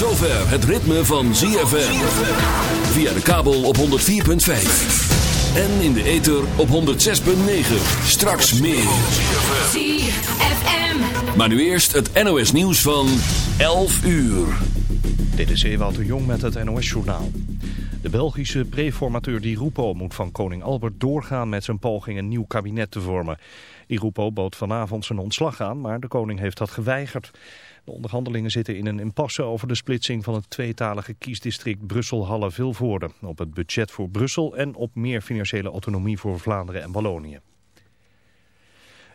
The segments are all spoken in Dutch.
zover het ritme van ZFM. Via de kabel op 104.5. En in de ether op 106.9. Straks meer. ZFM. Maar nu eerst het NOS nieuws van 11 uur. Dit is Ewout de Jong met het NOS-journaal. De Belgische preformateur Di Rupo moet van koning Albert doorgaan met zijn poging een nieuw kabinet te vormen. Di Rupo bood vanavond zijn ontslag aan, maar de koning heeft dat geweigerd. De onderhandelingen zitten in een impasse over de splitsing van het tweetalige kiesdistrict Brussel-Halle-Vilvoorde. Op het budget voor Brussel en op meer financiële autonomie voor Vlaanderen en Wallonië.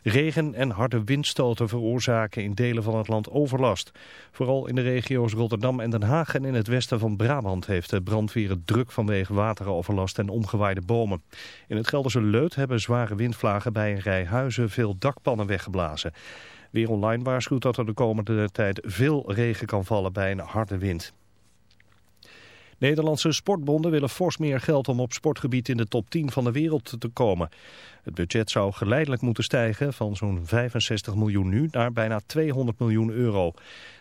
Regen en harde windstoten veroorzaken in delen van het land overlast. Vooral in de regio's Rotterdam en Den Haag en in het westen van Brabant heeft de brandweer het druk vanwege wateroverlast en omgewaaide bomen. In het Gelderse Leut hebben zware windvlagen bij een rij huizen veel dakpannen weggeblazen. Weer Online waarschuwt dat er de komende tijd veel regen kan vallen bij een harde wind. Nederlandse sportbonden willen fors meer geld om op sportgebied in de top 10 van de wereld te komen. Het budget zou geleidelijk moeten stijgen van zo'n 65 miljoen nu naar bijna 200 miljoen euro.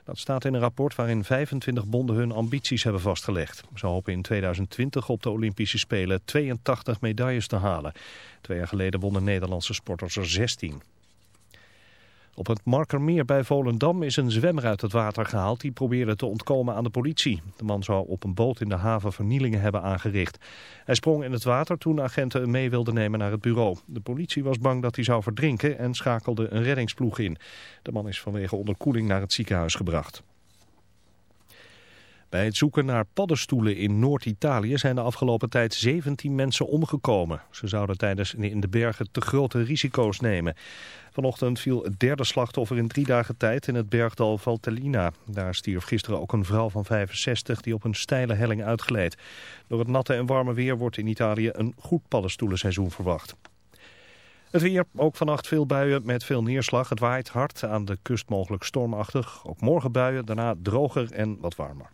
Dat staat in een rapport waarin 25 bonden hun ambities hebben vastgelegd. Ze hopen in 2020 op de Olympische Spelen 82 medailles te halen. Twee jaar geleden wonnen Nederlandse sporters er 16. Op het Markermeer bij Volendam is een zwemmer uit het water gehaald die probeerde te ontkomen aan de politie. De man zou op een boot in de haven vernielingen hebben aangericht. Hij sprong in het water toen agenten hem mee wilden nemen naar het bureau. De politie was bang dat hij zou verdrinken en schakelde een reddingsploeg in. De man is vanwege onderkoeling naar het ziekenhuis gebracht. Bij het zoeken naar paddenstoelen in Noord-Italië zijn de afgelopen tijd 17 mensen omgekomen. Ze zouden tijdens in de bergen te grote risico's nemen. Vanochtend viel het derde slachtoffer in drie dagen tijd in het bergdal Valtellina. Daar stierf gisteren ook een vrouw van 65 die op een steile helling uitgleed. Door het natte en warme weer wordt in Italië een goed paddenstoelenseizoen verwacht. Het weer, ook vannacht veel buien met veel neerslag. Het waait hard, aan de kust mogelijk stormachtig. Ook morgen buien, daarna droger en wat warmer.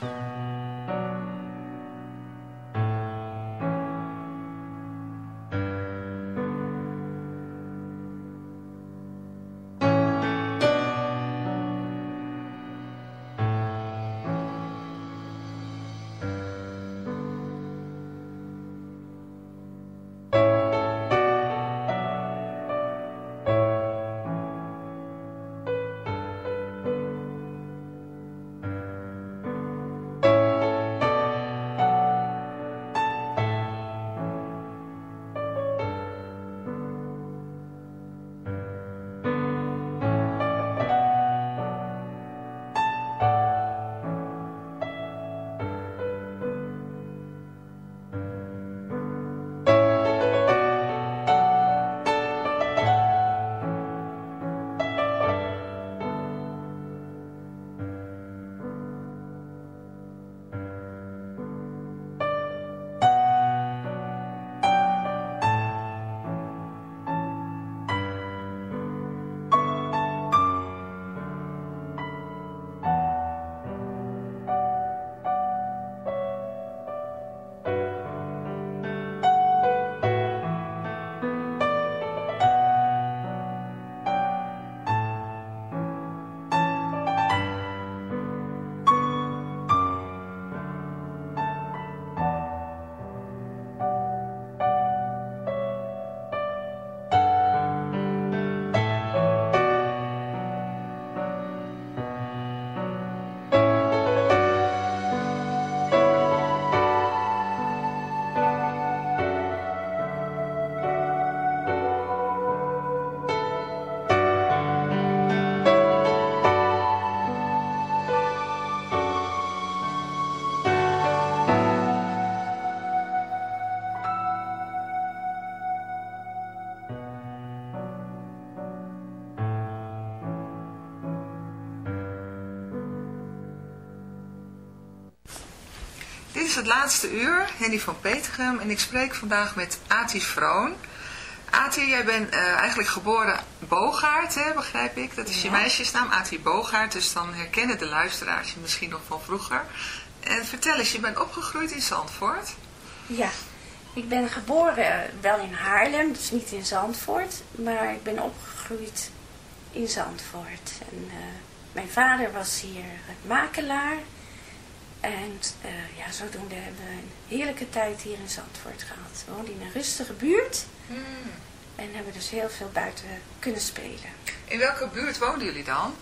Het laatste uur, Henny van Petegem en ik spreek vandaag met Atis Vroon. Ati, jij bent eh, eigenlijk geboren Bogaert, hè, begrijp ik. Dat is je meisjesnaam, Ati Bogaert. Dus dan herkennen de luisteraars je misschien nog van vroeger. En vertel eens, je bent opgegroeid in Zandvoort. Ja, ik ben geboren wel in Haarlem, dus niet in Zandvoort. Maar ik ben opgegroeid in Zandvoort. En eh, mijn vader was hier makelaar. En eh, ja, zodoende hebben we een heerlijke tijd hier in Zandvoort gehad. We woonden in een rustige buurt. En hebben dus heel veel buiten kunnen spelen. In welke buurt woonden jullie dan?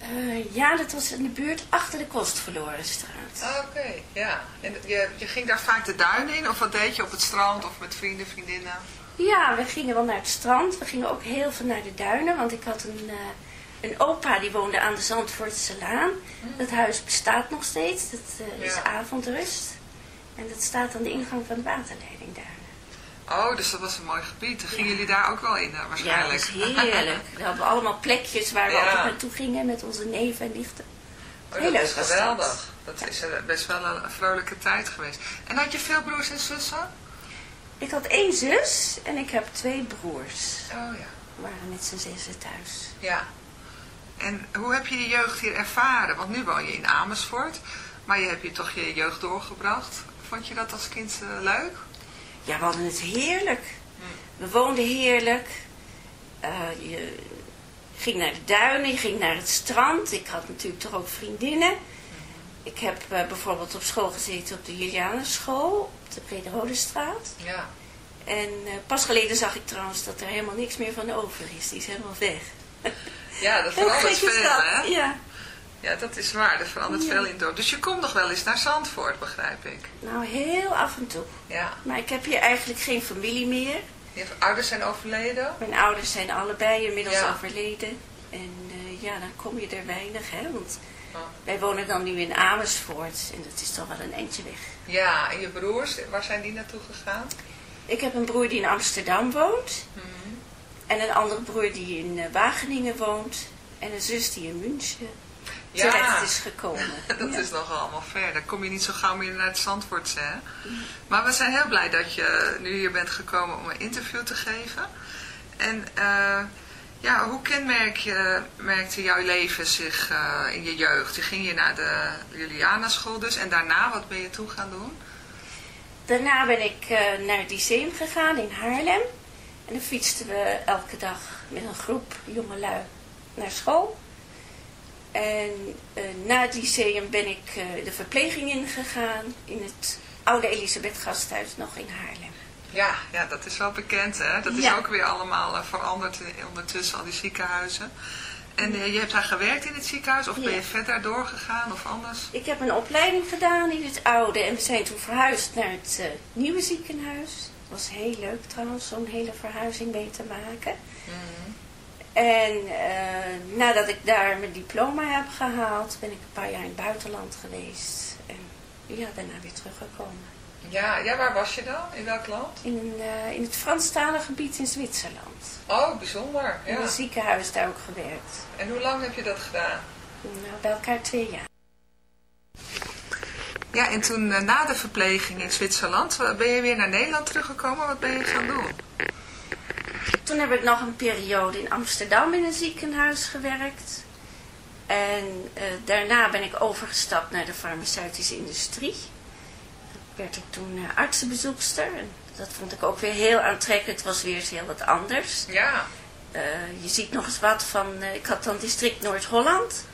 Eh, ja, dat was in de buurt achter de Kostverlorenstraat. Ah, Oké, ja. En je, je ging daar vaak de duinen in? Of wat deed je op het strand of met vrienden, vriendinnen? Ja, we gingen wel naar het strand. We gingen ook heel veel naar de duinen. Want ik had een, eh, een opa die woonde aan de Zandvoortse Laan. Dat huis bestaat nog steeds. Dat eh, is Ja. avondrust. En dat staat aan de ingang van de waterleiding daar. Oh, dus dat was een mooi gebied. Dan gingen jullie daar ook wel in, eh, Ja, dat waarschijnlijk. is heerlijk. We hadden allemaal plekjes waar we Ja. altijd naartoe gingen met onze neven en nichten. Oh, Heel leuk is was dat. geweldig. Dat is eh, best wel een, een vrolijke tijd geweest. En had je veel broers en zussen? Ik had één zus en ik heb twee broers. Oh ja. We waren met z'n zessen thuis. Ja. En hoe heb je je jeugd hier ervaren? Want nu woon je in Amersfoort, maar je hebt hier toch je jeugd doorgebracht. Vond je dat als kind eh, leuk? Ja, we hadden het heerlijk. We woonden heerlijk. Eh, je ging naar de duinen, je ging naar het strand. Ik had natuurlijk toch ook vriendinnen. Ik heb eh, bijvoorbeeld op school gezeten op de Julianenschool, op de Brederode straat. Ja. En pas geleden zag ik trouwens dat er helemaal niks meer van over is. Die is helemaal weg. Ja, dat verandert veel, dat. hè? Ja. Ja, dat is waar. Er verandert Ja. veel in het dorp. Dus je komt nog wel eens naar Zandvoort, begrijp ik. Nou, heel af en toe. Ja. Maar ik heb hier eigenlijk geen familie meer. Je ouders zijn overleden? Mijn ouders zijn allebei inmiddels Ja. overleden. En eh, ja, dan kom je er weinig, hè. Want Oh. wij wonen dan nu in Amersfoort. En dat is toch wel een eindje weg. Ja, en je broers, waar zijn die naartoe gegaan? Ik heb een broer die in Amsterdam woont. Mhm. En een andere broer die in eh, Wageningen woont. En een zus die in München Ja. terecht is gekomen. Dat Ja. is nogal allemaal ver. Dan kom je niet zo gauw meer naar het Zandvoortse, hè? Maar we zijn heel blij dat je nu hier bent gekomen om een interview te geven. En eh, ja, hoe kenmerk je, merkte jouw leven zich eh, in je jeugd? Je ging hier naar de Juliana school dus. En daarna, wat ben je toen gaan doen? Daarna ben ik naar het lyceum gegaan in Haarlem. En dan fietsten we elke dag met een groep jongelui naar school. En eh, na het lyceum ben ik eh, de verpleging ingegaan in het oude Elisabeth Gasthuis nog in Haarlem. Ja, ja, dat is wel bekend, hè? Dat is Ja. ook weer allemaal eh, veranderd ondertussen, al die ziekenhuizen. En je hebt daar gewerkt in het ziekenhuis? Of ben je verder doorgegaan of anders? Ik heb een opleiding gedaan in het oude en we zijn toen verhuisd naar het nieuwe ziekenhuis. Het was heel leuk trouwens, zo'n hele verhuizing mee te maken. En eh, nadat ik daar mijn diploma heb gehaald, ben ik een paar jaar in het buitenland geweest. En ja, daarna weer teruggekomen. Ja, ja, waar was je dan? In welk land? In, eh, in het Franstalige gebied in Zwitserland. Oh, bijzonder. In Ja. een ziekenhuis daar ook gewerkt. En hoe lang heb je dat gedaan? Nou, bij elkaar twee jaar. Ja, en toen eh, na de verpleging in Zwitserland, ben je weer naar Nederland teruggekomen? Wat ben je gaan doen? Toen heb ik nog een periode in Amsterdam in een ziekenhuis gewerkt. En eh, daarna ben ik overgestapt naar de farmaceutische industrie. Dan werd ik toen eh, artsenbezoekster. En dat vond ik ook weer heel aantrekkelijk. Het was weer eens heel wat anders. Ja. Je ziet nog eens wat van... ik had dan district Noord-Holland.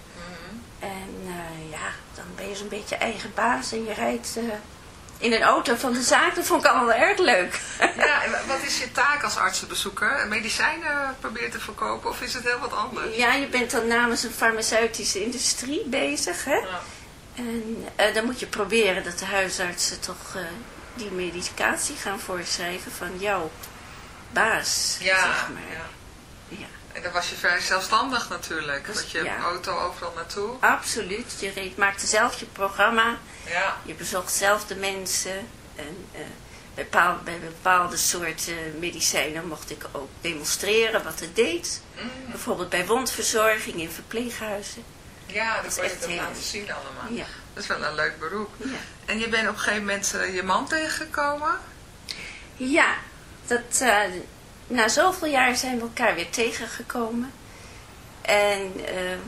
En eh, ja, dan ben je zo'n beetje eigen baas. En je rijdt eh, in een auto van de zaak. Dat vond ik allemaal wel erg leuk. Ja, en wa- wat is je taak als artsenbezoeker? Medicijnen proberen te verkopen of is het heel wat anders? Ja, je bent dan namens een farmaceutische industrie bezig, hè? Ja. En eh, dan moet je proberen dat de huisartsen toch eh, die medicatie gaan voorschrijven van jouw baas, Ja, zeg maar. ja. En dan was je vrij zelfstandig natuurlijk. Dus, Want je ja. auto overal naartoe. absoluut. Je reed, maakte zelf je programma, Ja. je bezocht zelf de mensen. En eh, bij, bepaal- bij bepaalde soorten medicijnen mocht ik ook demonstreren wat het deed. Mm. Bijvoorbeeld bij wondverzorging in verpleeghuizen. Ja, dat is kon je dan heel laten zien allemaal. Ja, Dat is wel een leuk beroep. ja. En je bent op een gegeven moment eh, je man tegengekomen? Ja, dat, eh, na zoveel jaar zijn we elkaar weer tegengekomen. En eh,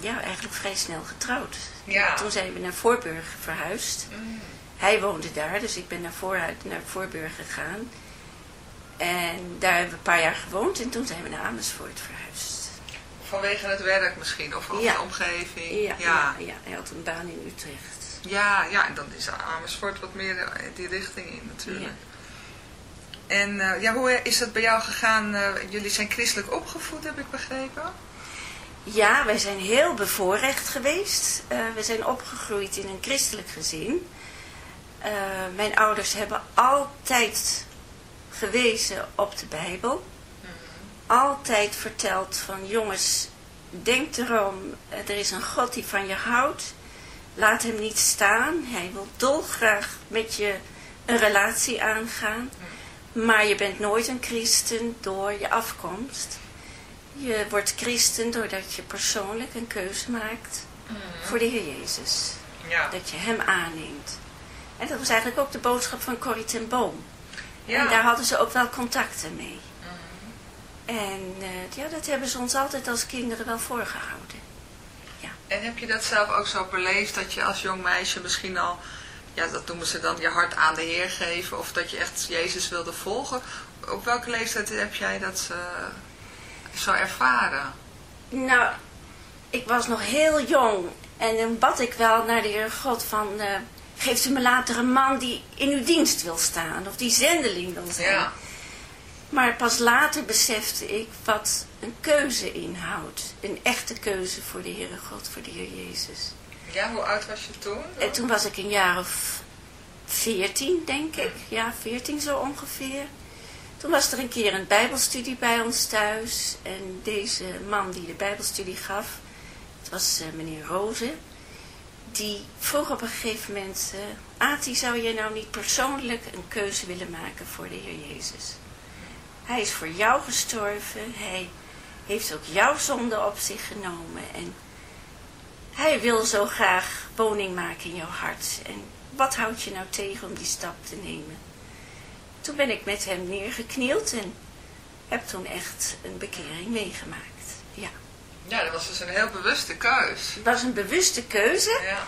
ja, eigenlijk vrij snel getrouwd. Ja. Toen zijn we naar Voorburg verhuisd. Mm. Hij woonde daar, dus ik ben naar, vooruit, naar Voorburg gegaan. En daar hebben we een paar jaar gewoond en toen zijn we naar Amersfoort verhuisd. Vanwege het werk misschien, of, of Ja. de omgeving. Ja, ja. ja. hij had een baan in Utrecht. Ja, ja, en dan is Amersfoort wat meer die richting in natuurlijk. En eh, ja, hoe is dat bij jou gegaan? Eh, jullie zijn christelijk opgevoed, heb ik begrepen. Ja, wij zijn heel bevoorrecht geweest. Eh, we zijn opgegroeid in een christelijk gezin. Mijn ouders hebben altijd gewezen op de Bijbel. Altijd verteld van jongens, denk erom, er is een God die van je houdt. Laat hem niet staan. Hij wil dolgraag met je een relatie aangaan. Maar je bent nooit een christen door je afkomst. Je wordt christen doordat je persoonlijk een keuze maakt voor de Heer Jezus. Ja. Dat je hem aanneemt. En dat was eigenlijk ook de boodschap van Corrie ten Boom. ja. En daar hadden ze ook wel contacten mee. En eh, ja, dat hebben ze ons altijd als kinderen wel voorgehouden. En heb je dat zelf ook zo beleefd dat je als jong meisje misschien al, ja dat noemen ze dan je hart aan de Heer geven of dat je echt Jezus wilde volgen? Op welke leeftijd heb jij dat eh, zo ervaren? Nou, ik was nog heel jong en dan bad ik wel naar de Heer God van... eh geeft u me later een man die in uw dienst wil staan of die zendeling wil zijn. Ja. Maar pas later besefte ik wat een keuze inhoudt. Een echte keuze voor de Heere God, voor de Heer Jezus. Ja, hoe oud was je toen? En toen was ik een jaar of veertien, denk ik. Ja, veertien zo ongeveer. Toen was er een keer een bijbelstudie bij ons thuis. En deze man die de bijbelstudie gaf, het was eh, meneer Rozen. Die vroeg op een gegeven moment, eh Ati, zou je nou niet persoonlijk een keuze willen maken voor de Heer Jezus? Hij is voor jou gestorven. Hij heeft ook jouw zonde op zich genomen. En hij wil zo graag woning maken in jouw hart. En wat houdt je nou tegen om die stap te nemen? Toen ben ik met hem neergeknield en heb toen echt een bekering meegemaakt. Ja, Ja, dat was dus een heel bewuste keus. het was een bewuste keuze. Ja.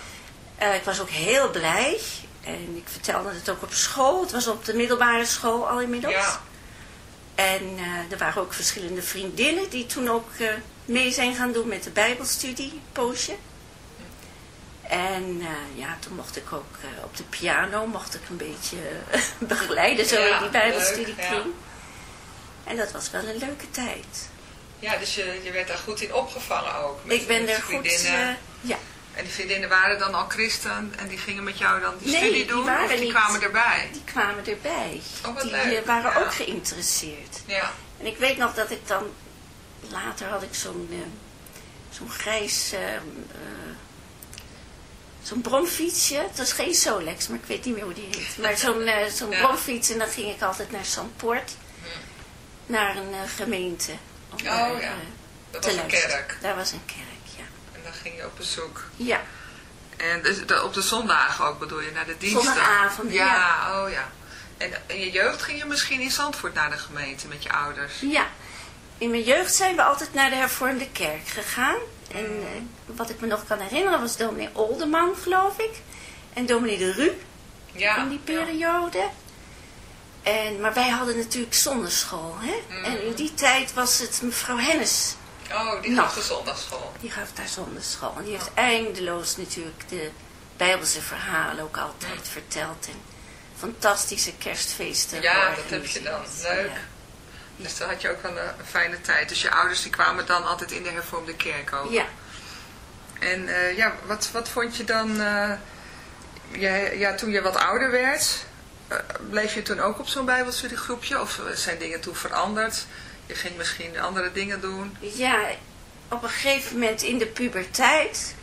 Eh, ik was ook heel blij. En ik vertelde het ook op school. Het was op de middelbare school al inmiddels. Ja. En eh, er waren ook verschillende vriendinnen die toen ook eh, mee zijn gaan doen met de bijbelstudie, poosje. En eh, ja, toen mocht ik ook eh, op de piano, mocht ik een beetje eh, begeleiden zo Ja, in die bijbelstudie leuk, ja. kring. En dat was wel een leuke tijd. Ja, dus je, je werd daar goed in opgevangen ook. met- ik ben er goed, vriendinnen. ja. En die vriendinnen waren dan al christen en die gingen met jou dan die Nee, studie die doen? of die niet. kwamen erbij? Die kwamen erbij. Oh, wat die leuk, waren ja. ook geïnteresseerd. Ja. En ik weet nog dat ik dan, later had ik zo'n zo'n grijs, eh, eh, zo'n bromfietsje. Het was geen Solex, maar ik weet niet meer hoe die heet. Maar zo'n eh, zo'n Ja. bromfiets en dan ging ik altijd naar Zandpoort, naar een eh, gemeente. Daar, Oh ja, eh, dat was een luisteren. kerk. Daar was een kerk, ja. En dan ging je op bezoek. Ja, En dus de- op de zondagen ook bedoel je, naar de diensten? Zondagavond, ja. oh ja. En in je jeugd ging je misschien in Zandvoort naar de gemeente met je ouders? ja. In mijn jeugd zijn we altijd naar de hervormde kerk gegaan. En eh, wat ik me nog kan herinneren was dominee Olderman, geloof ik. En dominee de Ru. Ja. in die periode. En, maar wij hadden natuurlijk zonderschool. Hè? Mhm. En in die tijd was het mevrouw Hennis. Oh, die Nog. gaf de zondagschool. Die gaf daar zonderschool. En die heeft eindeloos natuurlijk de Bijbelse verhalen ook altijd verteld. En fantastische kerstfeesten Ja, dat heb je dan. Leuk. Ja. Dus dan had je ook wel een, een fijne tijd. Dus je ouders die kwamen dan altijd in de hervormde kerk ook. Ja. En eh, ja, wat, wat vond je dan, eh, ja, toen je wat ouder werd, eh, bleef je toen ook op zo'n bijbelstudiegroepje? Of zijn dingen toen veranderd? Je ging misschien andere dingen doen? Ja, op een gegeven moment in de puberteit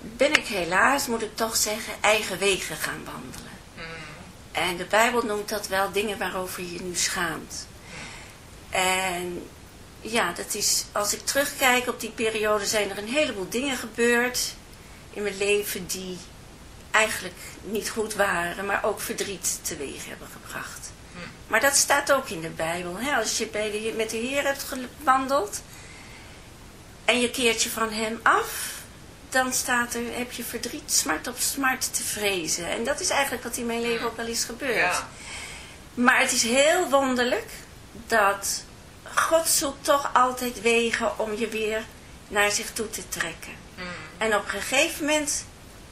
ben ik helaas, moet ik toch zeggen, eigen wegen gaan wandelen. En de Bijbel noemt dat wel dingen waarover je je nu schaamt. En ja, dat is, als ik terugkijk op die periode, zijn er een heleboel dingen gebeurd in mijn leven die eigenlijk niet goed waren, maar ook verdriet teweeg hebben gebracht. Maar dat staat ook in de Bijbel. Hè? Als je bij de, met de Heer hebt gewandeld en je keert je van hem af, dan staat er, heb je verdriet, smart op smart te vrezen. En dat is eigenlijk wat in mijn leven ook wel is gebeurd. Ja. Maar het is heel wonderlijk dat God zoekt toch altijd wegen om je weer naar zich toe te trekken. En op een gegeven moment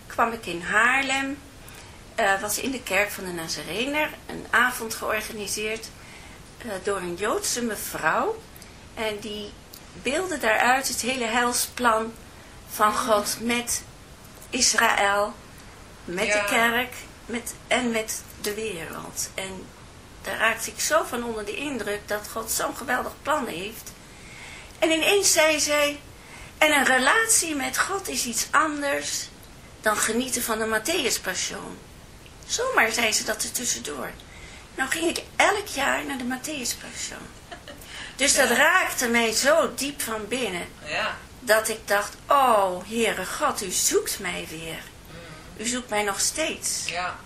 kwam ik in Haarlem, eh, was in de kerk van de Nazarener, een avond georganiseerd eh, door een Joodse mevrouw. En die beelde daaruit het hele heilsplan van God met Israël, met Ja. de kerk met, en met de wereld. En daar raakte ik zo van onder de indruk dat God zo'n geweldig plan heeft. En ineens zei zij, en een relatie met God is iets anders dan genieten van de Matthäus-passion. Zomaar zei ze dat er tussendoor. Nou ging ik elk jaar naar de Matthäus-passion. Dus dat raakte mij zo diep van binnen, Ja. dat ik dacht, oh Heere God, u zoekt mij weer. U zoekt mij nog steeds. Ja.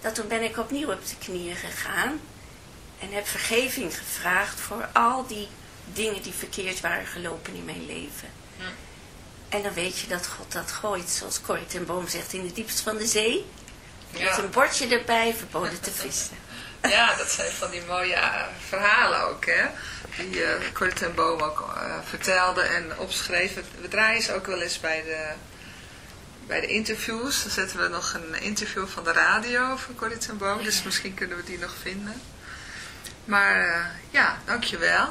Dat toen ben ik opnieuw op de knieën gegaan en heb vergeving gevraagd voor al die dingen die verkeerd waren gelopen in mijn leven. En dan weet je dat God dat gooit, zoals Corrie ten Boom zegt, in de diepste van de zee. Met een bordje erbij, verboden te vissen. ja, dat zijn van die mooie eh, verhalen ook, hè. Die eh Corrie ten Boom ook eh, vertelde en opschreef. We draaien ze ook wel eens bij de, bij de interviews. Dan zetten we nog een interview van de radio van Corrie ten Boom. Dus misschien kunnen we die nog vinden. Maar eh, ja, dankjewel.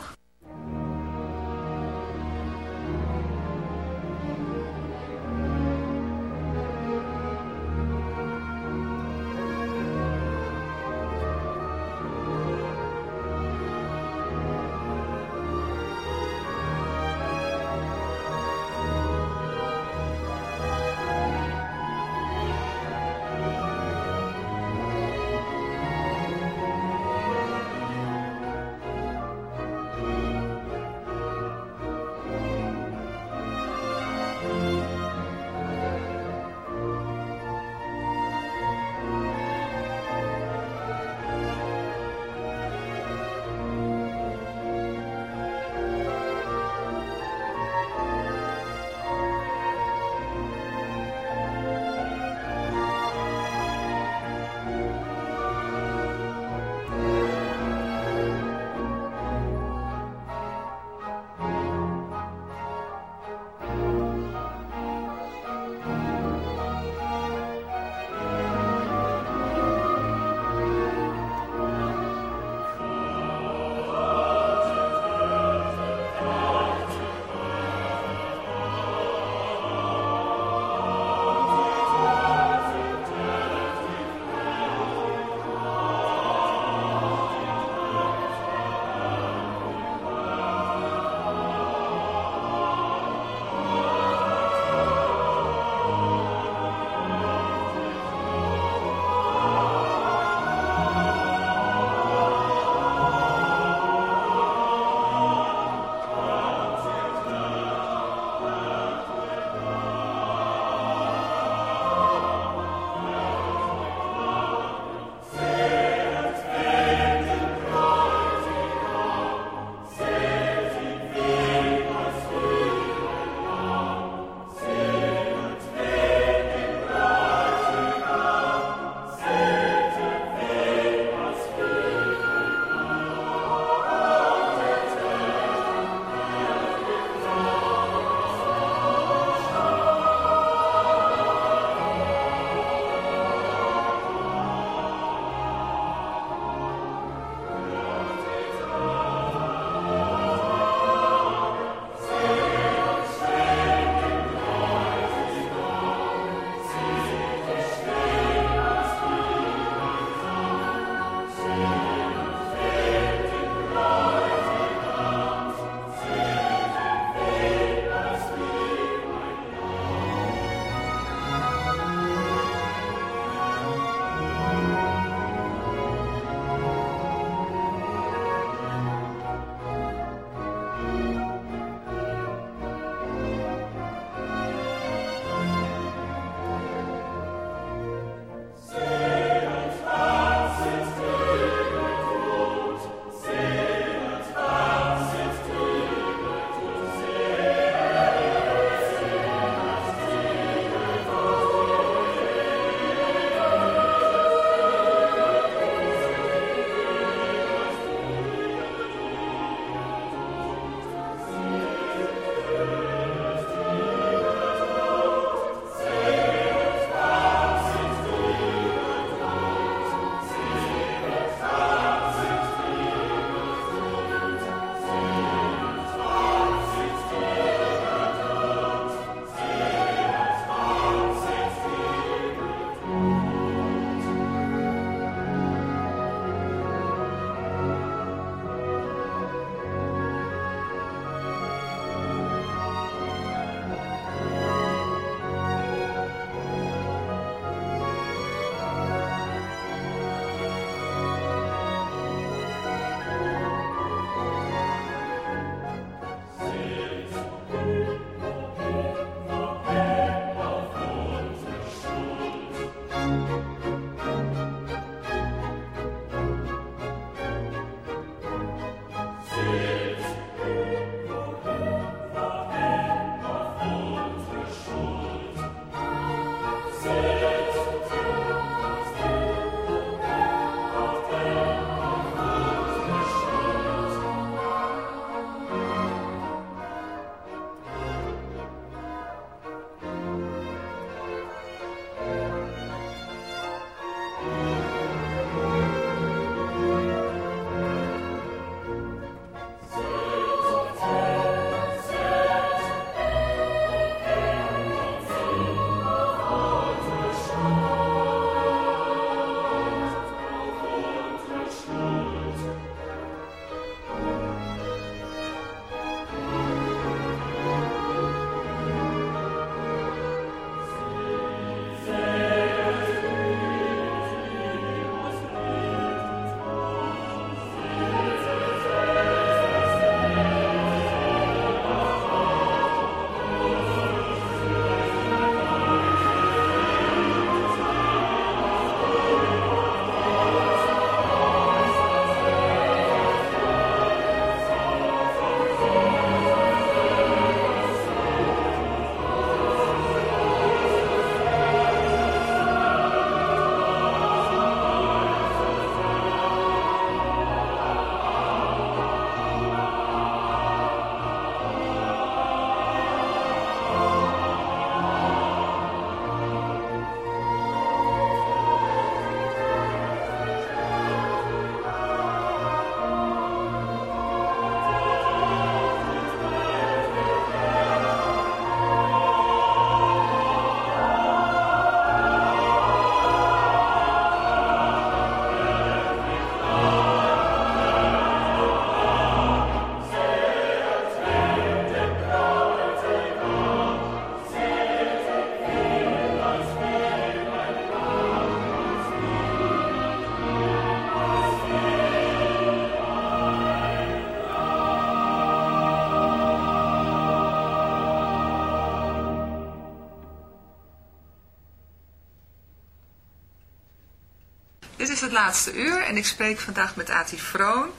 Laatste uur en ik spreek vandaag met Ati Vroon,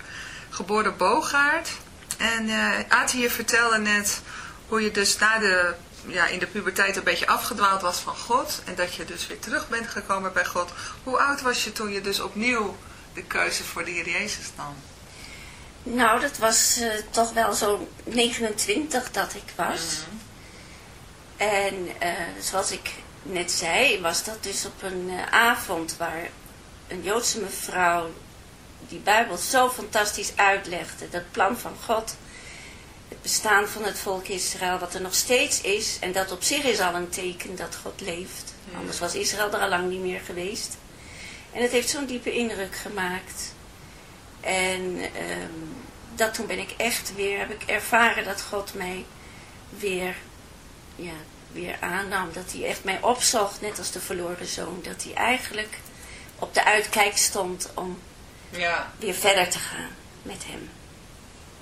geboren Bogaard. En uh, Ati, je vertelde net hoe je dus na de, ja, in de puberteit een beetje afgedwaald was van God. En dat je dus weer terug bent gekomen bij God. Hoe oud was je toen je dus opnieuw de keuze voor de Heer Jezus nam? Nou, dat was uh, toch wel zo'n 29 dat ik was. Mm -hmm. En uh, zoals ik net zei, was dat dus op een uh, avond waar een Joodse mevrouw die Bijbel zo fantastisch uitlegde. Dat plan van God, het bestaan van het volk Israël, wat er nog steeds is. En dat op zich is al een teken dat God leeft. Anders was Israël er al lang niet meer geweest. En het heeft zo'n diepe indruk gemaakt. En um, dat toen ben ik echt weer, heb ik ervaren dat God mij weer, ja, weer aannam. Dat hij echt mij opzocht, net als de verloren zoon. Dat hij eigenlijk op de uitkijk stond om ja. weer verder te gaan met hem.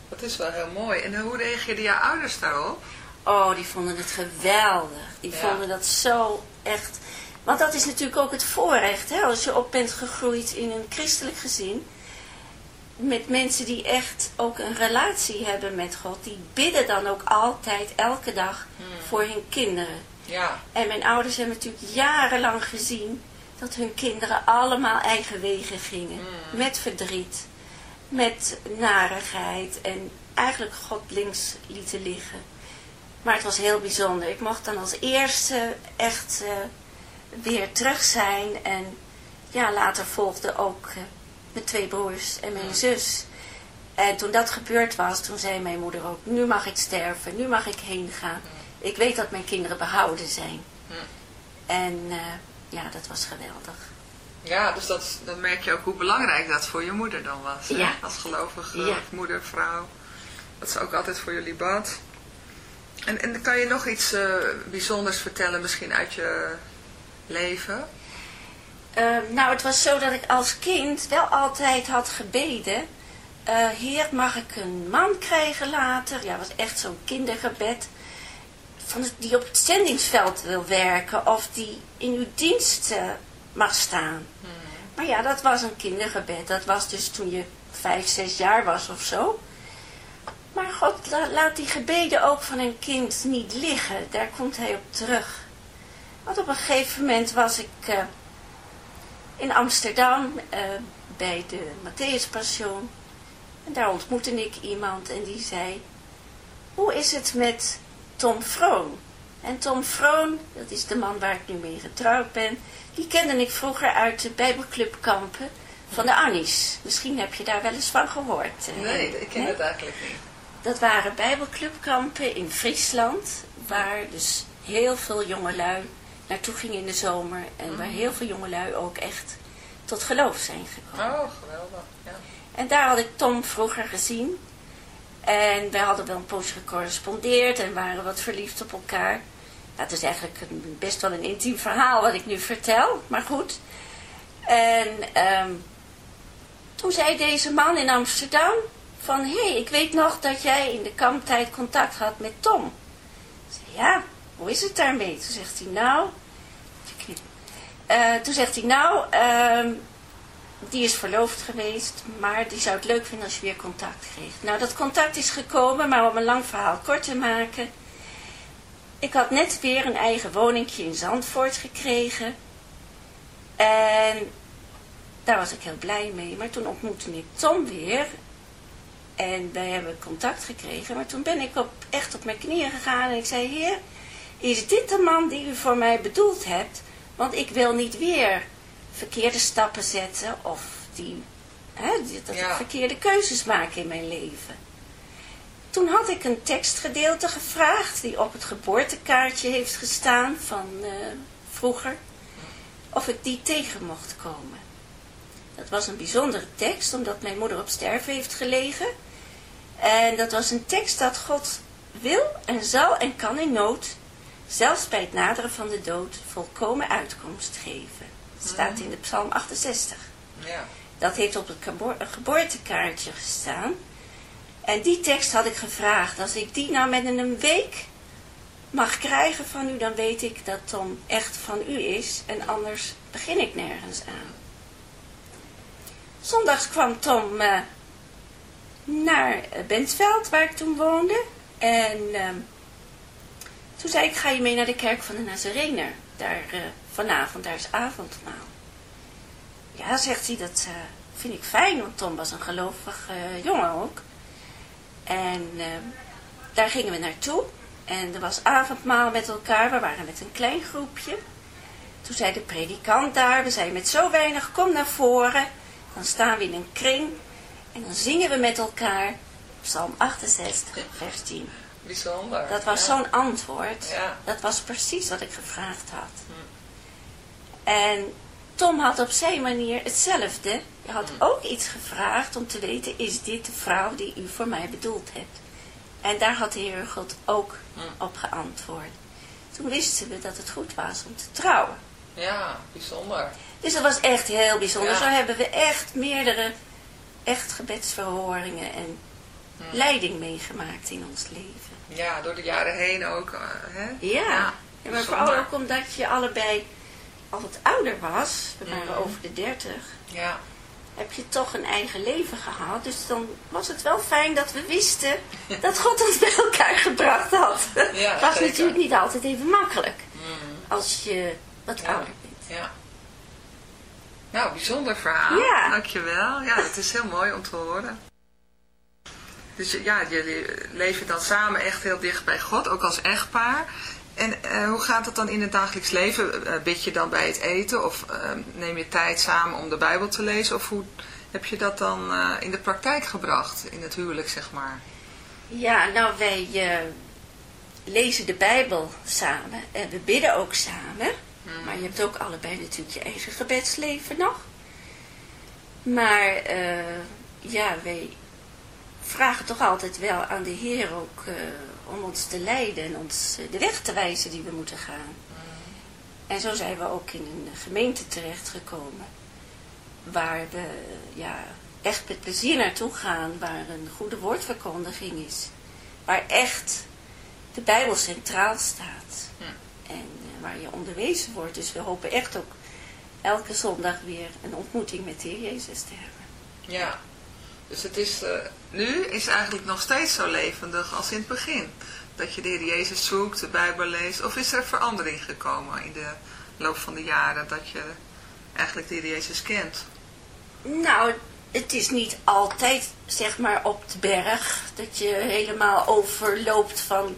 Dat is wel heel mooi. En hoe reageerden jouw ouders daarop? Oh, die vonden het geweldig. Die ja. vonden dat zo echt... Want dat is natuurlijk ook het voorrecht, hè? Als je op bent gegroeid in een christelijk gezin met mensen die echt ook een relatie hebben met God. Die bidden dan ook altijd, elke dag, hmm. voor hun kinderen. Ja. En mijn ouders hebben natuurlijk jarenlang gezien dat hun kinderen allemaal eigen wegen gingen. Hmm. Met verdriet, met narigheid en eigenlijk God links lieten liggen. Maar het was heel bijzonder. Ik mocht dan als eerste echt uh, weer terug zijn. En ja, later volgde ook... Uh, mijn twee broers en mijn zus. En toen dat gebeurd was, toen zei mijn moeder ook, nu mag ik sterven, nu mag ik heen gaan. Ik weet dat mijn kinderen behouden zijn. En uh, ja, dat was geweldig. Ja, dus dat, dan merk je ook hoe belangrijk dat voor je moeder dan was. Hè? Ja. Als gelovige Ja. moeder, vrouw. Dat ze ook altijd voor jullie bad. En, en kan je nog iets eh, bijzonders vertellen misschien uit je leven? Uh, nou, het was zo dat ik als kind wel altijd had gebeden. Uh, Heer, mag ik een man krijgen later? Ja, was echt zo'n kindergebed. Van het, die op het zendingsveld wil werken of die in uw dienst uh, mag staan. Hmm. Maar ja, dat was een kindergebed. Dat was dus toen je vijf, zes jaar was of zo. Maar God la, laat die gebeden ook van een kind niet liggen. Daar komt hij op terug. Want op een gegeven moment was ik in Amsterdam uh, bij de Matthäus Passion. En daar ontmoette ik iemand en die zei, hoe is het met Tom Vroon? En Tom Vroon, dat is de man waar ik nu mee getrouwd ben, die kende ik vroeger uit de Bijbelclubkampen van de Annies. Misschien heb je daar wel eens van gehoord. Nee, ik ken nee? het eigenlijk niet. Dat waren Bijbelclubkampen in Friesland, waar dus heel veel jongelui naartoe gingen in de zomer. En waar heel veel jongelui ook echt tot geloof zijn gekomen. Oh, geweldig. Ja. En daar had ik Tom vroeger gezien. En wij hadden wel een poosje gecorrespondeerd en waren wat verliefd op elkaar. Nou, het is eigenlijk een, best wel een intiem verhaal wat ik nu vertel, maar goed. En um, toen zei deze man in Amsterdam van, hé, hey, ik weet nog dat jij in de kamptijd contact had met Tom. Zei, ja, hoe is het daarmee? Toen zegt hij, nou, uh, toen zegt hij, nou, uh, die is verloofd geweest, maar die zou het leuk vinden als je weer contact kreeg. Nou, dat contact is gekomen, maar om een lang verhaal kort te maken. Ik had net weer een eigen woningje in Zandvoort gekregen. En daar was ik heel blij mee. Maar toen ontmoette ik Tom weer. En wij hebben contact gekregen. Maar toen ben ik op, echt op mijn knieën gegaan en ik zei, heer, is dit de man die u voor mij bedoeld hebt? Want ik wil niet weer verkeerde stappen zetten of die, hè, dat Ja. ik verkeerde keuzes maak in mijn leven. Toen had ik een tekstgedeelte gevraagd die op het geboortekaartje heeft gestaan van eh, vroeger. Of ik die tegen mocht komen. Dat was een bijzondere tekst omdat mijn moeder op sterven heeft gelegen. En dat was een tekst dat God wil en zal en kan in nood zelfs bij het naderen van de dood, volkomen uitkomst geven. Het staat in de psalm 68. Ja. Dat heeft op het geboor- geboortekaartje gestaan. En die tekst had ik gevraagd. Als ik die nou met een week mag krijgen van u, dan weet ik dat Tom echt van u is. En anders begin ik nergens aan. zondags kwam Tom eh, naar eh, Bentveld, waar ik toen woonde. En ehm, toen zei ik, ga je mee naar de kerk van de Nazarener? Daar eh, vanavond, daar is avondmaal. Ja, zegt hij, dat eh, vind ik fijn, want Tom was een gelovig eh, jongen ook. En ehm, daar gingen we naartoe. En er was avondmaal met elkaar, we waren met een klein groepje. Toen zei de predikant daar, we zijn met zo weinig, kom naar voren. Dan staan we in een kring en dan zingen we met elkaar Psalm 68, vers 10. Bijzonder. Dat was ja. zo'n antwoord. Ja. Dat was precies wat ik gevraagd had. En Tom had op zijn manier hetzelfde. Je had ook iets gevraagd om te weten, is dit de vrouw die u voor mij bedoeld hebt? En daar had de Heer God ook op geantwoord. Toen wisten we dat het goed was om te trouwen. Ja, bijzonder. Dus dat was echt heel bijzonder. Ja. Zo hebben we echt meerdere echt gebedsverhoringen en leiding meegemaakt in ons leven. Ja, door de jaren heen ook. eh, hè? Ja, ja maar vooral ook omdat je allebei al wat ouder was, we waren Mhm. over de dertig, Ja, heb je toch een eigen leven gehad. Dus dan was het wel fijn dat we wisten dat God ons bij elkaar gebracht had. Ja, Het was zeker. natuurlijk niet altijd even makkelijk Mhm. als je wat Ja. ouder bent. ja. Nou, bijzonder verhaal. Ja. Dankjewel. Ja, het is heel mooi om te horen. Dus ja, jullie leven dan samen echt heel dicht bij God, ook als echtpaar. En eh, hoe gaat het dan in het dagelijks leven? Eh, bid je dan bij het eten of eh, neem je tijd samen om de Bijbel te lezen? Of hoe heb je dat dan eh, in de praktijk gebracht, in het huwelijk zeg maar? Ja, nou wij lezen de Bijbel samen en we bidden ook samen. Maar je hebt ook allebei natuurlijk je eigen gebedsleven nog. Maar ja, wij vragen toch altijd wel aan de Heer ook om ons te leiden en ons eh, de weg te wijzen die we moeten gaan. En zo zijn we ook in een gemeente terechtgekomen waar we ja, echt met plezier naartoe gaan, waar een goede woordverkondiging is. Waar echt de Bijbel centraal staat. Hm. En eh, waar je onderwezen wordt. Dus we hopen echt ook elke zondag weer een ontmoeting met de Heer Jezus te hebben. Ja, dus het is, eh, nu is het eigenlijk nog steeds zo levendig als in het begin. Dat je de Heer Jezus zoekt, de Bijbel leest. Of is er verandering gekomen in de loop van de jaren dat je eigenlijk de Heer Jezus kent? Nou, het is niet altijd, zeg maar, op de berg. Dat je helemaal overloopt van...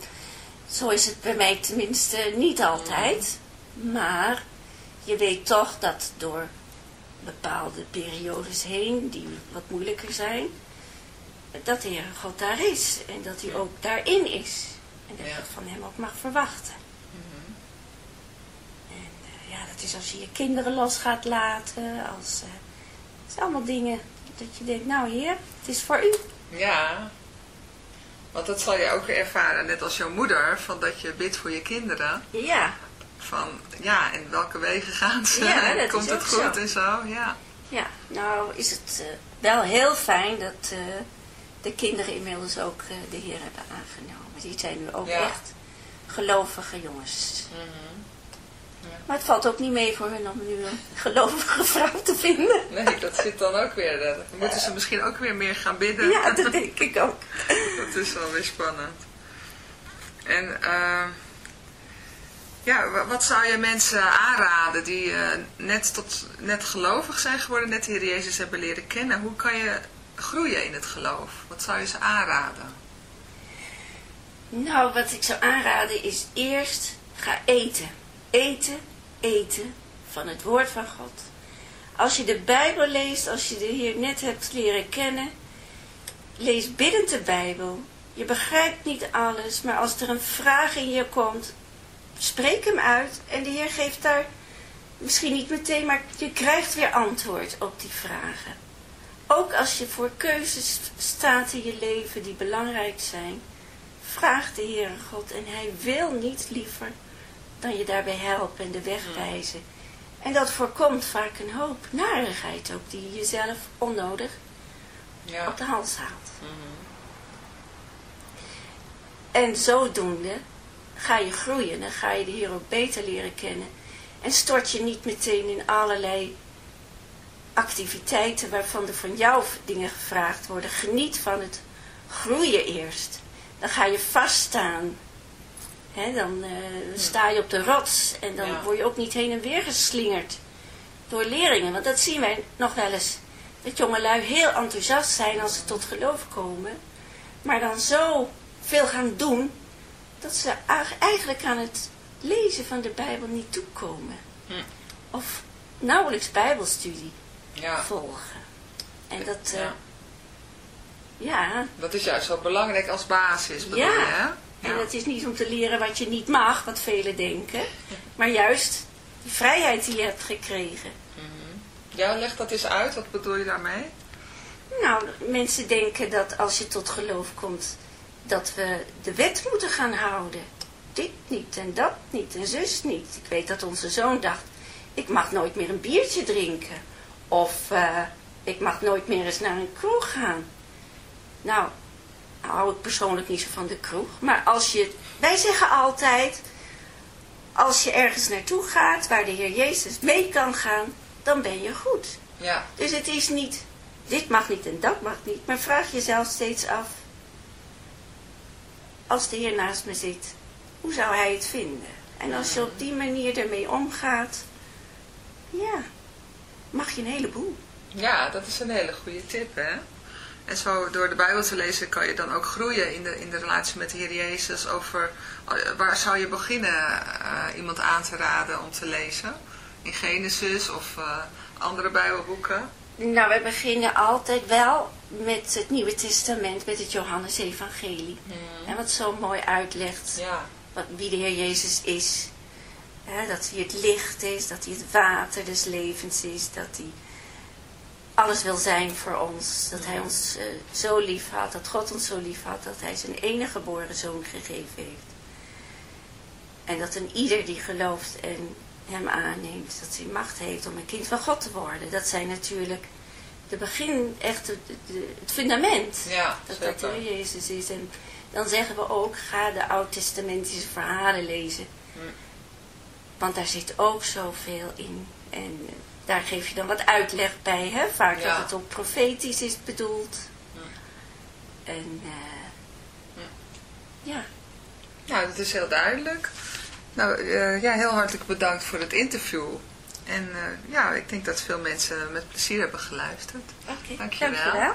Zo is het bij mij tenminste niet altijd. Maar je weet toch dat door bepaalde periodes heen, die wat moeilijker zijn, dat de Heere God daar is. En dat hij ook daarin is. En dat je van hem ook mag verwachten. En eh, ja, dat is als je je kinderen los gaat laten. Als, eh, het zijn allemaal dingen dat je denkt, nou heer, het is voor u. Ja, want dat zal je ook ervaren, net als jouw moeder, van dat je bidt voor je kinderen. Ja, Van ja, in welke wegen gaan ze? Ja, dat Komt is het goed zo. en zo? Ja. ja. Nou is het eh, wel heel fijn dat eh, de kinderen inmiddels ook eh, de Heer hebben aangenomen. Die zijn nu ook Ja. echt gelovige jongens. Mhm. Maar het valt ook niet mee voor hun om nu een gelovige vrouw te vinden. Nee, dat zit dan ook weer. Dan moeten ze misschien ook weer meer gaan bidden. Ja, dat denk ik ook. Dat is wel weer spannend. En eh, ja, wa- wat zou je mensen aanraden die eh, net, tot, net gelovig zijn geworden, net de Heer Jezus hebben leren kennen? Hoe kan je groeien in het geloof? Wat zou je ze aanraden? Nou, wat ik zou aanraden is eerst ga eten. Eten, eten van het woord van God. Als je de Bijbel leest, als je de Heer net hebt leren kennen, lees biddend de Bijbel. Je begrijpt niet alles, maar als er een vraag in je komt, spreek hem uit en de Heer geeft daar misschien niet meteen, maar je krijgt weer antwoord op die vragen. Ook als je voor keuzes staat in je leven die belangrijk zijn, vraag de Heere God en hij wil niet liever dan je daarbij helpen en de weg wijzen. En dat voorkomt vaak een hoop narigheid ook die je jezelf onnodig Ja. op de hals haalt. Mhm. En zodoende ga je groeien, dan ga je de Heer ook beter leren kennen. En stort je niet meteen in allerlei activiteiten waarvan er van jou dingen gevraagd worden. Geniet van het groeien eerst. Dan ga je vaststaan. Hè, dan eh, sta je op de rots en dan Ja. word je ook niet heen en weer geslingerd door leerlingen. Want dat zien wij nog wel eens. Dat jongelui heel enthousiast zijn als ze tot geloof komen. Maar dan zo veel gaan doen. Dat ze eigenlijk aan het lezen van de Bijbel niet toekomen. Hm. Of nauwelijks Bijbelstudie Ja, volgen. En dat, eh, Ja. ja, dat is juist wel belangrijk als basis, bedoel Ja. je, hè? en het is niet om te leren wat je niet mag, wat velen denken. Maar juist de vrijheid die je hebt gekregen. Ja, leg dat eens uit. Wat bedoel je daarmee? Nou, mensen denken dat als je tot geloof komt, dat we de wet moeten gaan houden. Dit niet en dat niet en zus niet. Ik weet dat onze zoon dacht, ik mag nooit meer een biertje drinken. Of eh, ik mag nooit meer eens naar een kroeg gaan. Nou, nou hou ik persoonlijk niet zo van de kroeg. Maar als je, wij zeggen altijd, als je ergens naartoe gaat waar de Heer Jezus mee kan gaan, dan ben je goed. Ja, Dus het is niet, dit mag niet en dat mag niet, maar vraag jezelf steeds af, als de Heer naast me zit, hoe zou Hij het vinden? En als je op die manier ermee omgaat, ja, mag je een heleboel. ja, dat is een hele goede tip, hè? En zo door de Bijbel te lezen kan je dan ook groeien in de, in de relatie met de Heer Jezus. Over eh, waar zou je beginnen eh, iemand aan te raden om te lezen? In Genesis of eh, andere Bijbelboeken? Nou, we beginnen altijd wel met het Nieuwe Testament, met het Johannes-evangelie. En wat zo mooi uitlegt Ja, wat, wie de Heer Jezus is. Dat hij het licht is, dat hij het water des levens is, dat hij alles wil zijn voor ons. Dat hij ons eh, zo lief had, dat God ons zo lief had, dat hij zijn enige geboren zoon gegeven heeft. En dat een ieder die gelooft en hem aanneemt, dat hij macht heeft om een kind van God te worden. Dat zijn natuurlijk de begin, echt het, fundament ja dat dat de Jezus is. En dan zeggen we ook, ga de oud-testamentische verhalen lezen. Hm. Want daar zit ook zoveel in. En daar geef je dan wat uitleg bij, hè? Vaak Ja. dat het ook profetisch is bedoeld. Hm. En eh, Hm. ja, Nou, dat is heel duidelijk. Nou, eh, ja, heel hartelijk bedankt voor het interview. En eh, ja, ik denk dat veel mensen met plezier hebben geluisterd. oké. Dankjewel. Dankjewel.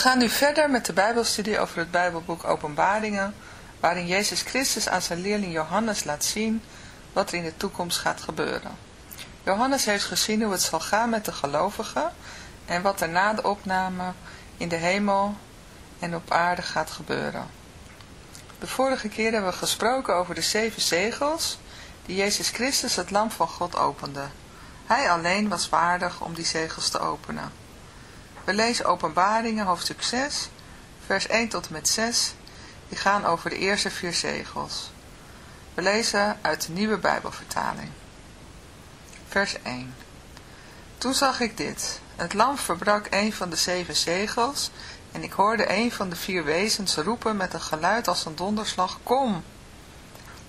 Gaan nu verder met de Bijbelstudie over het Bijbelboek Openbaringen, waarin Jezus Christus aan zijn leerling Johannes laat zien wat er in de toekomst gaat gebeuren. Johannes heeft gezien hoe het zal gaan met de gelovigen en wat er na de opname in de hemel en op aarde gaat gebeuren. De vorige keer hebben we gesproken over de zeven zegels die Jezus Christus het lam van God opende. Hij alleen was waardig om die zegels te openen. We lezen openbaringen hoofdstuk 6, vers 1 tot en met 6, die gaan over de eerste vier zegels. We lezen uit de nieuwe Bijbelvertaling. Vers 1 Toen zag ik dit. Het lam verbrak een van de zeven zegels en ik hoorde een van de vier wezens roepen met een geluid als een donderslag, kom!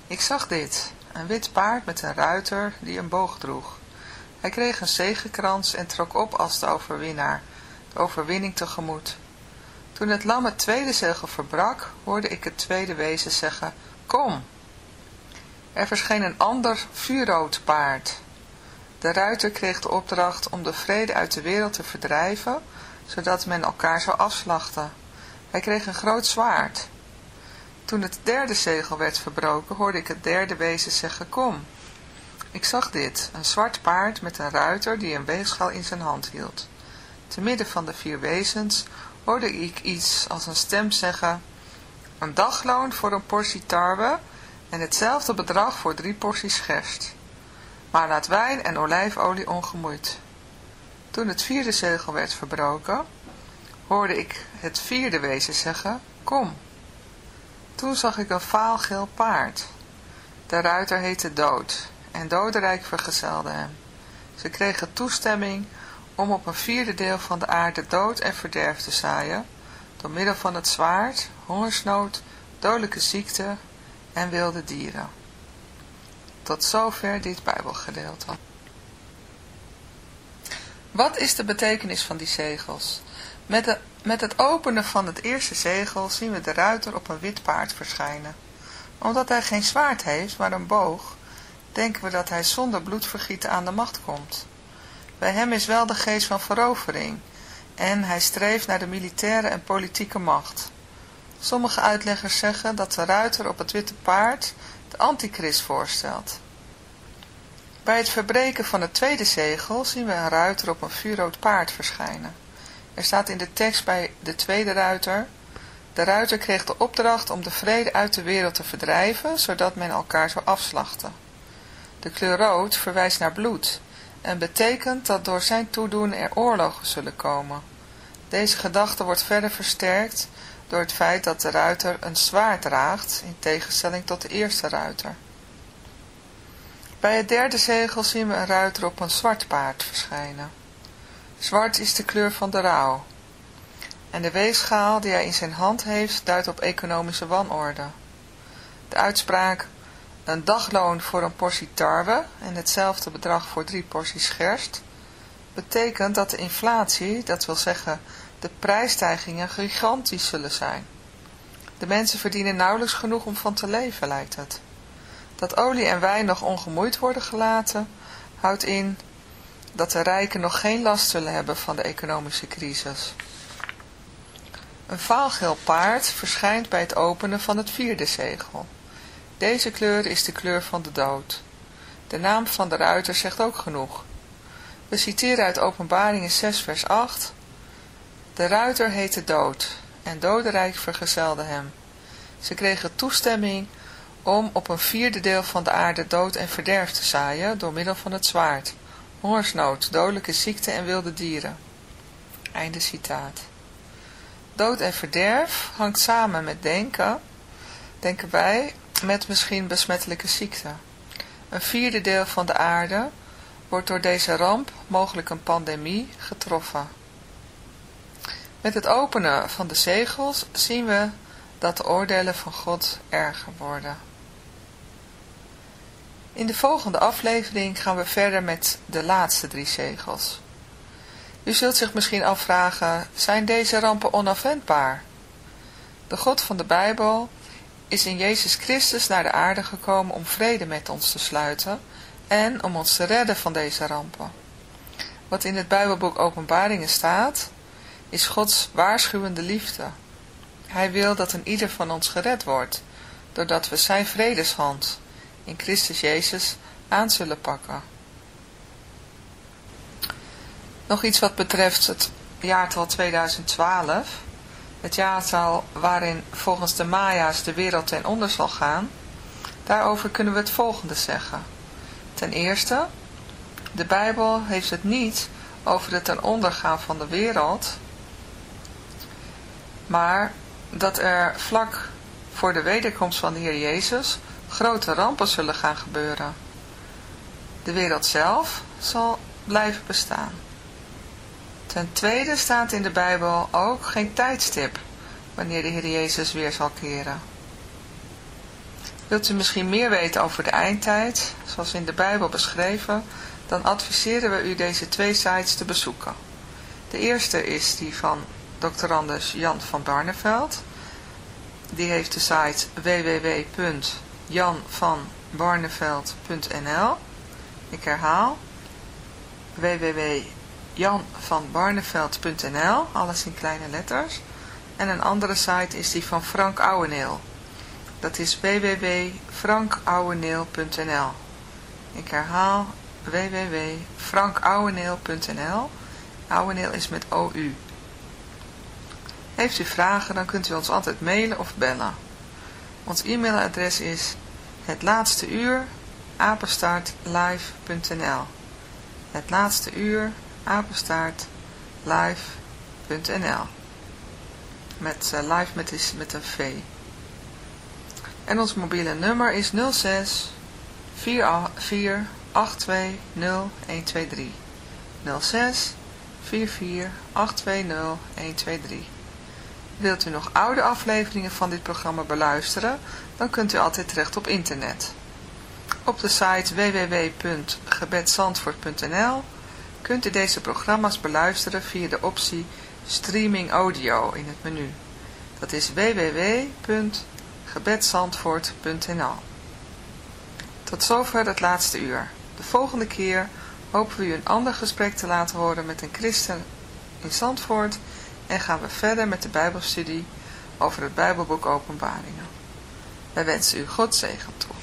Ik zag dit, een wit paard met een ruiter die een boog droeg. Hij kreeg een zegenkrans en trok op als de overwinnaar, overwinning tegemoet. Toen het lam het tweede zegel verbrak, hoorde ik het tweede wezen zeggen, kom! Er verscheen een ander vuurrood paard. De ruiter kreeg de opdracht om de vrede uit de wereld te verdrijven, zodat men elkaar zou afslachten. Hij kreeg een groot zwaard. Toen het derde zegel werd verbroken, hoorde ik het derde wezen zeggen, kom. Ik zag dit, een zwart paard met een ruiter die een weegschaal in zijn hand hield. Te midden van de vier wezens hoorde ik iets als een stem zeggen, een dagloon voor een portie tarwe en hetzelfde bedrag voor drie porties gerst. Maar laat wijn en olijfolie ongemoeid. Toen het vierde zegel werd verbroken, hoorde ik het vierde wezen zeggen, kom. Toen zag ik een vaalgeel paard. De ruiter heette Dood en Dodenrijk vergezelde hem. Ze kregen toestemming om op een vierde deel van de aarde dood en verderf te zaaien, door middel van het zwaard, hongersnood, dodelijke ziekte en wilde dieren. Tot zover dit Bijbelgedeelte. Wat is de betekenis van die zegels? Met, de, met het openen van het eerste zegel zien we de ruiter op een wit paard verschijnen. Omdat hij geen zwaard heeft, maar een boog, denken we dat hij zonder bloedvergieten aan de macht komt. Bij hem is wel de geest van verovering en hij streeft naar de militaire en politieke macht. Sommige uitleggers zeggen dat de ruiter op het witte paard de antichrist voorstelt. Bij het verbreken van het tweede zegel zien we een ruiter op een vuurrood paard verschijnen. Er staat in de tekst bij de tweede ruiter, de ruiter kreeg de opdracht om de vrede uit de wereld te verdrijven, zodat men elkaar zou afslachten. De kleur rood verwijst naar bloed en betekent dat door zijn toedoen er oorlogen zullen komen. Deze gedachte wordt verder versterkt door het feit dat de ruiter een zwaard draagt, in tegenstelling tot de eerste ruiter. Bij het derde zegel zien we een ruiter op een zwart paard verschijnen. Zwart is de kleur van de rouw. En de weegschaal die hij in zijn hand heeft duidt op economische wanorde. De uitspraak een dagloon voor een portie tarwe en hetzelfde bedrag voor drie porties gerst betekent dat de inflatie, dat wil zeggen de prijsstijgingen, gigantisch zullen zijn. De mensen verdienen nauwelijks genoeg om van te leven, lijkt het. Dat olie en wijn nog ongemoeid worden gelaten, houdt in dat de rijken nog geen last zullen hebben van de economische crisis. Een vaalgeel paard verschijnt bij het openen van het vierde zegel. Deze kleur is de kleur van de dood. De naam van de ruiter zegt ook genoeg. We citeren uit openbaringen 6 vers 8. De ruiter heette dood en dodenrijk vergezelde hem. Ze kregen toestemming om op een vierde deel van de aarde dood en verderf te zaaien door middel van het zwaard, hongersnood, dodelijke ziekte en wilde dieren. Einde citaat. Dood en verderf hangt samen met denken, denken wij, met misschien besmettelijke ziekte. Een vierde deel van de aarde wordt door deze ramp, mogelijk een pandemie, getroffen. Met het openen van de zegels zien we dat de oordelen van God erger worden. In de volgende aflevering gaan we verder met de laatste drie zegels. U zult zich misschien afvragen, zijn deze rampen onafwendbaar? De God van de Bijbel is in Jezus Christus naar de aarde gekomen om vrede met ons te sluiten en om ons te redden van deze rampen. Wat in het Bijbelboek Openbaringen staat, is Gods waarschuwende liefde. Hij wil dat een ieder van ons gered wordt, doordat we zijn vredeshand in Christus Jezus aan zullen pakken. Nog iets wat betreft het jaartal 2012, het jaartal waarin volgens de Maya's de wereld ten onder zal gaan, daarover kunnen we het volgende zeggen. Ten eerste, de Bijbel heeft het niet over het ten ondergaan van de wereld, maar dat er vlak voor de wederkomst van de Heer Jezus grote rampen zullen gaan gebeuren. De wereld zelf zal blijven bestaan. Ten tweede staat in de Bijbel ook geen tijdstip wanneer de Heer Jezus weer zal keren. Wilt u misschien meer weten over de eindtijd, zoals in de Bijbel beschreven, dan adviseren we u deze twee sites te bezoeken. De eerste is die van Dr. Anders Jan van Barneveld. Die heeft de site www.janvanbarneveld.nl Ik herhaal www.janvanbarneveld.nl Alles in kleine letters. En een andere site is die van Frank Ouweneel. Dat is www.frankouweneel.nl Ik herhaal www.frankouweneel.nl Ouweneel is met OU. Heeft u vragen, dan kunt u ons altijd mailen of bellen. Ons e-mailadres is het laatste uur apenstaartlive.nl Het laatste uur apenstaartlive.nl Met uh, live met, met een V. En ons mobiele nummer is 06 44 820 123. 06 44 820 123. Wilt u nog oude afleveringen van dit programma beluisteren, dan kunt u altijd terecht op internet. Op de site www.gebedsandvoort.nl kunt u deze programma's beluisteren via de optie Streaming Audio in het menu. Dat is www.gebedsandvoort.nl Tot zover het laatste uur. De volgende keer hopen we u een ander gesprek te laten horen met een christen in Zandvoort en gaan we verder met de Bijbelstudie over het Bijbelboek Openbaringen. Wij wensen u God zegen toe.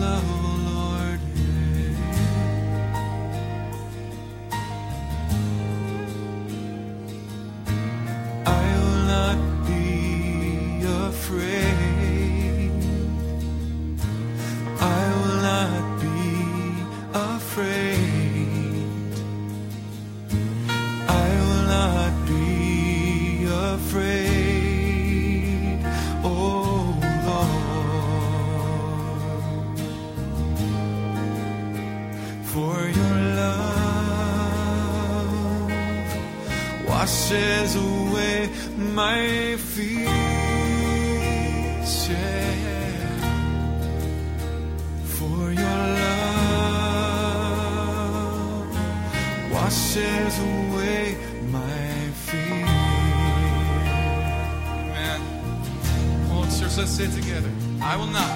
Love. Say together. I will not.